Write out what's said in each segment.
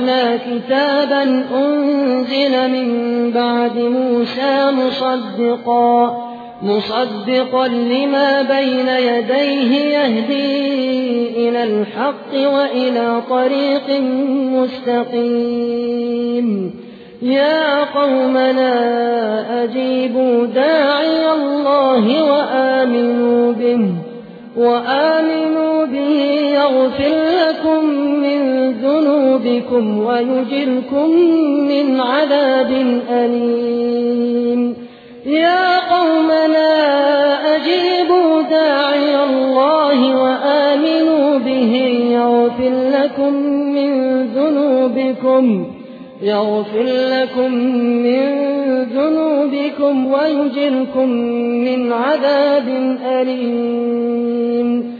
سَمِعْنَا كِتَابًا أُنزِلَ مِن بَعْدِ مُوسَى مُصَدِّقًا مصدقا لما بين يديه يهدي إلى الحق وإلى طريق مستقيم. يا قومنا أجيبوا داعي الله وآمنوا به وآمنوا به يغفر لكم من ذنوبكم ويجركم من عذاب أليم. يا قومنا أجيبوا داعي الله وآمنوا به يغفر لكم من ذنوبكم يغفر لكم من ذنوبكم ويجركم من عذاب أليم.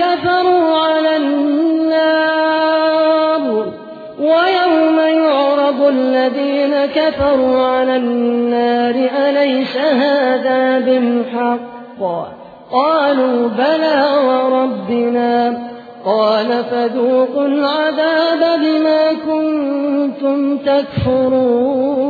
كفروا على النار ويوم يعرض الذين كفروا على النار أليس هذا بالحق؟ قالوا بلى وربنا. قال فذوقوا العذاب بما كنتم تكفرون.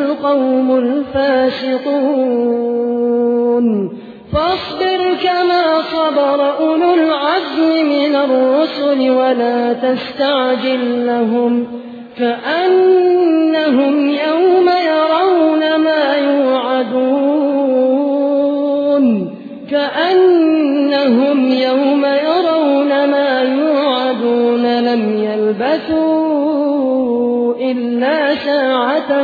القوم الفاسقون. فاصبر كما صبر أولو العزم من الرسل ولا تستعجل لهم كأنهم يوم يرون ما يوعدون. كأنهم يوم يرون ما يوعدون. لم يلبثوا إلا ساعة